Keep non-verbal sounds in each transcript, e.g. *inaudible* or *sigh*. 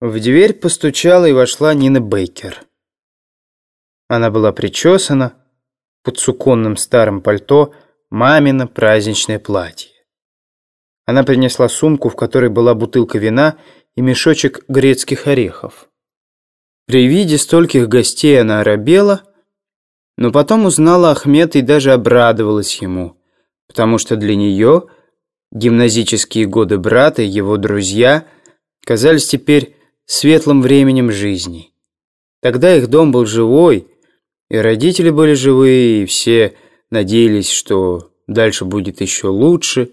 В дверь постучала и вошла Нина Бейкер. Она была причесана, под суконным старым пальто мамино праздничное платье. Она принесла сумку, в которой была бутылка вина и мешочек грецких орехов. При виде стольких гостей она оробела, но потом узнала Ахмед и даже обрадовалась ему, потому что для нее гимназические годы брата и его друзья казались теперь светлым временем жизни. Тогда их дом был живой, и родители были живые, и все надеялись, что дальше будет еще лучше.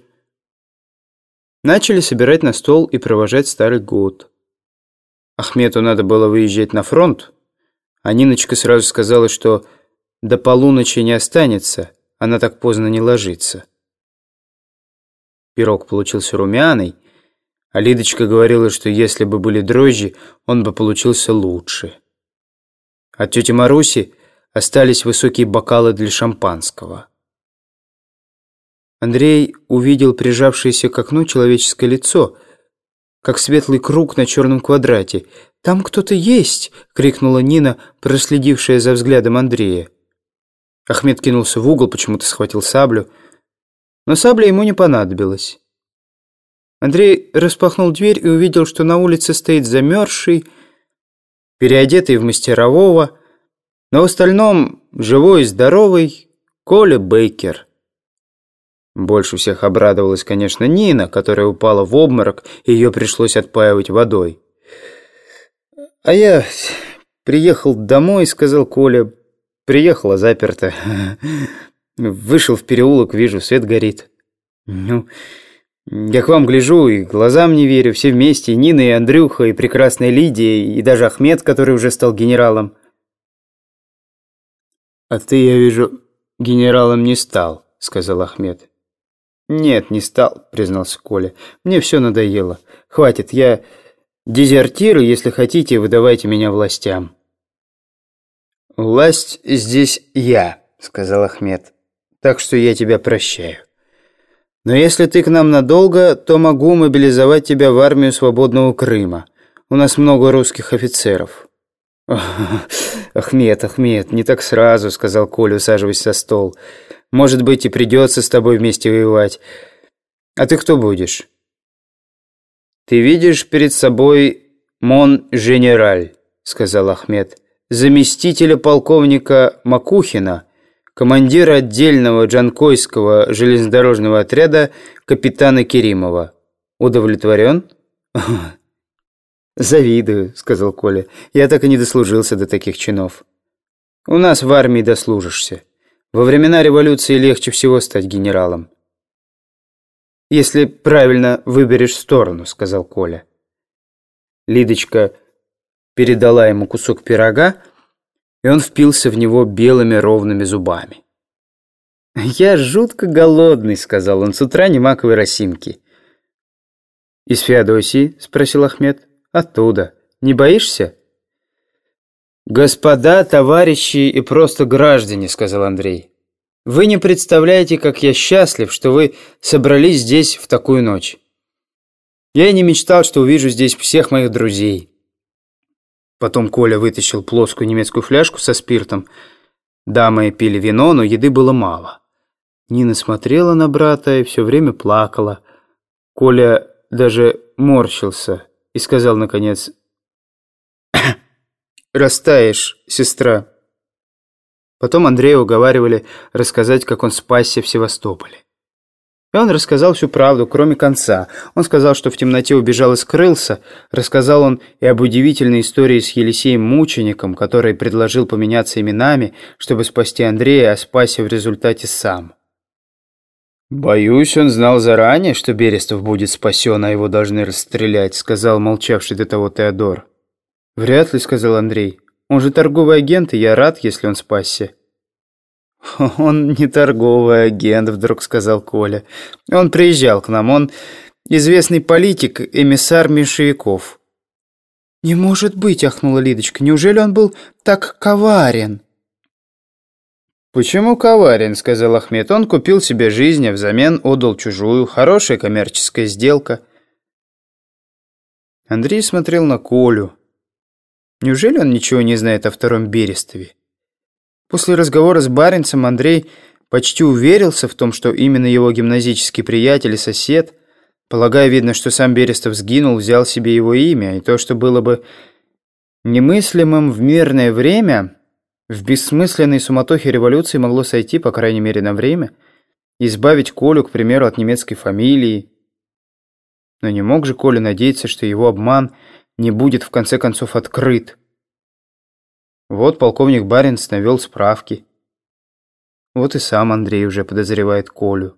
Начали собирать на стол и провожать старый год. Ахмету надо было выезжать на фронт, а Ниночка сразу сказала, что до полуночи не останется, она так поздно не ложится. Пирог получился румяный, а Лидочка говорила, что если бы были дрожжи, он бы получился лучше. От тети Маруси остались высокие бокалы для шампанского. Андрей увидел прижавшееся к окну человеческое лицо, как светлый круг на черном квадрате. «Там кто-то есть!» — крикнула Нина, проследившая за взглядом Андрея. Ахмед кинулся в угол, почему-то схватил саблю. Но сабля ему не понадобилась. Андрей распахнул дверь и увидел, что на улице стоит замерзший, переодетый в мастерового, но в остальном живой и здоровый Коля Бейкер. Больше всех обрадовалась, конечно, Нина, которая упала в обморок, и ее пришлось отпаивать водой. «А я приехал домой», — сказал Коля. «Приехала заперто. *laughs* Вышел в переулок, вижу, свет горит. Ну, я к вам гляжу и глазам не верю, все вместе, и Нина, и Андрюха, и прекрасная Лидия, и даже Ахмед, который уже стал генералом. «А ты, я вижу, генералом не стал», — сказал Ахмед. «Нет, не стал», — признался Коля. «Мне все надоело. Хватит, я дезертирую, если хотите, выдавайте меня властям». «Власть здесь я», — сказал Ахмед. «Так что я тебя прощаю». Но если ты к нам надолго, то могу мобилизовать тебя в армию свободного Крыма. У нас много русских офицеров». «Ахмед, Ахмед, не так сразу», — сказал Коля, усаживаясь за стол. «Может быть, и придется с тобой вместе воевать. А ты кто будешь?» «Ты видишь перед собой мон-женераль», — сказал Ахмед, «заместителя полковника Макухина» командира отдельного джанкойского железнодорожного отряда капитана Керимова. Удовлетворен? *laughs* «Завидую», — сказал Коля. «Я так и не дослужился до таких чинов». «У нас в армии дослужишься. Во времена революции легче всего стать генералом». «Если правильно выберешь сторону», — сказал Коля. Лидочка передала ему кусок пирога, и он впился в него белыми ровными зубами. «Я жутко голодный», — сказал он, — «с утра не маковой росинки». «Из Феодосии?» — спросил Ахмед. «Оттуда. Не боишься?» «Господа, товарищи и просто граждане», — сказал Андрей. «Вы не представляете, как я счастлив, что вы собрались здесь в такую ночь. Я и не мечтал, что увижу здесь всех моих друзей». Потом Коля вытащил плоскую немецкую фляжку со спиртом. Дамы пили вино, но еды было мало. Нина смотрела на брата и все время плакала. Коля даже морщился и сказал, наконец, «Растаешь, сестра». Потом Андрея уговаривали рассказать, как он спасся в Севастополе. И он рассказал всю правду, кроме конца. Он сказал, что в темноте убежал и скрылся. Рассказал он и об удивительной истории с Елисеем Мучеником, который предложил поменяться именами, чтобы спасти Андрея, а спасся в результате сам. «Боюсь, он знал заранее, что Берестов будет спасен, а его должны расстрелять», сказал молчавший до того Теодор. «Вряд ли», — сказал Андрей. «Он же торговый агент, и я рад, если он спасся». *laughs* «Он не торговый агент», — вдруг сказал Коля. «Он приезжал к нам, он известный политик, эмиссар меньшевиков». «Не может быть», — ахнула Лидочка. «Неужели он был так коварен?» «Почему коварен?» — сказал Ахмед. «Он купил себе жизнь, а взамен отдал чужую. Хорошая коммерческая сделка». Андрей смотрел на Колю. Неужели он ничего не знает о втором Берестове? После разговора с Баренцем Андрей почти уверился в том, что именно его гимназический приятель и сосед, полагая, видно, что сам Берестов сгинул, взял себе его имя, и то, что было бы немыслимым в мирное время, в бессмысленной суматохе революции могло сойти, по крайней мере, на время, избавить Колю, к примеру, от немецкой фамилии. Но не мог же Коля надеяться, что его обман не будет в конце концов открыт. Вот полковник Баринс навел справки. Вот и сам Андрей уже подозревает Колю.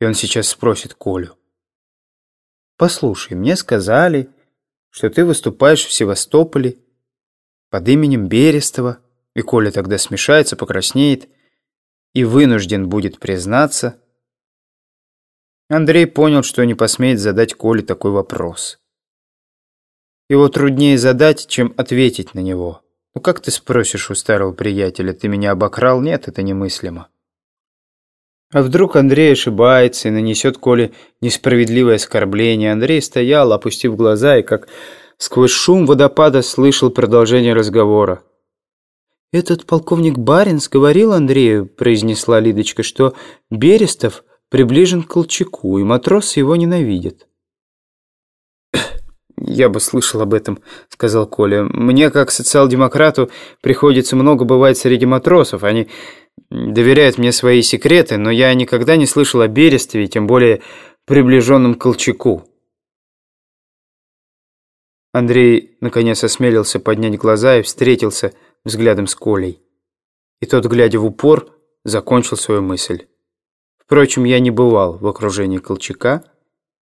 И он сейчас спросит Колю. «Послушай, мне сказали, что ты выступаешь в Севастополе под именем Берестова, и Коля тогда смешается, покраснеет и вынужден будет признаться». Андрей понял, что не посмеет задать Коле такой вопрос. Его труднее задать, чем ответить на него. Ну как ты спросишь у старого приятеля, ты меня обокрал? Нет, это немыслимо. А вдруг Андрей ошибается и нанесет Коле несправедливое оскорбление? Андрей стоял, опустив глаза, и как сквозь шум водопада слышал продолжение разговора. «Этот полковник Баринс говорил Андрею, — произнесла Лидочка, — что Берестов приближен к Колчаку, и матросы его ненавидят. «Я бы слышал об этом», — сказал Коля. «Мне, как социал-демократу, приходится много бывать среди матросов. Они доверяют мне свои секреты, но я никогда не слышал о Берестове, тем более приближенном Колчаку». Андрей, наконец, осмелился поднять глаза и встретился взглядом с Колей. И тот, глядя в упор, закончил свою мысль. Впрочем, я не бывал в окружении Колчака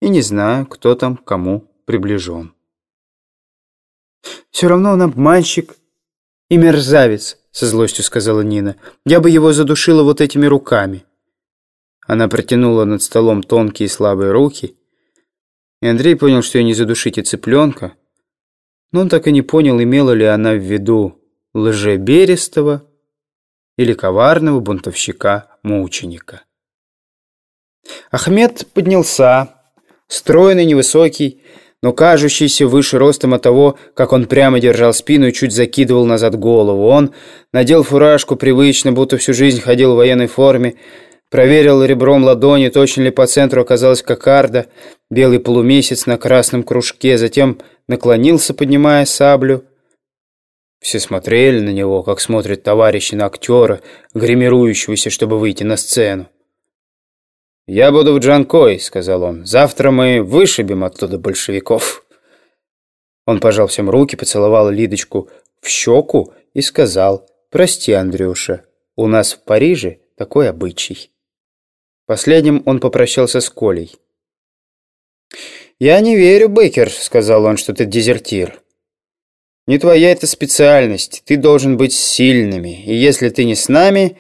и не знаю, кто там кому приближен. «Все равно он обманщик и мерзавец», — со злостью сказала Нина. «Я бы его задушила вот этими руками». Она протянула над столом тонкие слабые руки, и Андрей понял, что ее не задушить и цыпленка, но он так и не понял, имела ли она в виду лжеберестого или коварного бунтовщика-мученика. Ахмед поднялся, стройный, невысокий, но кажущийся выше ростом от того, как он прямо держал спину и чуть закидывал назад голову. Он надел фуражку привычно, будто всю жизнь ходил в военной форме, проверил ребром ладони, точно ли по центру оказалась кокарда, белый полумесяц на красном кружке, затем наклонился, поднимая саблю. Все смотрели на него, как смотрят товарищи на актера, гримирующегося, чтобы выйти на сцену. «Я буду в Джанкой», — сказал он. «Завтра мы вышибем оттуда большевиков». Он пожал всем руки, поцеловал Лидочку в щеку и сказал, «Прости, Андрюша, у нас в Париже такой обычай». Последним он попрощался с Колей. «Я не верю, Бейкер», — сказал он, — «что ты дезертир. Не твоя это специальность, ты должен быть сильными, и если ты не с нами,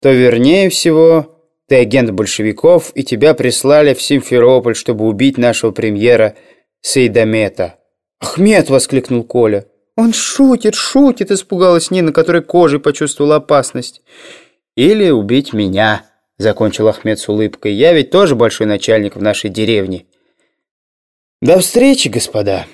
то вернее всего ты агент большевиков, и тебя прислали в Симферополь, чтобы убить нашего премьера Сейдамета». «Ахмед!» — воскликнул Коля. «Он шутит, шутит!» — испугалась Нина, которая кожей почувствовала опасность. «Или убить меня!» — закончил Ахмед с улыбкой. «Я ведь тоже большой начальник в нашей деревне». «До встречи, господа!»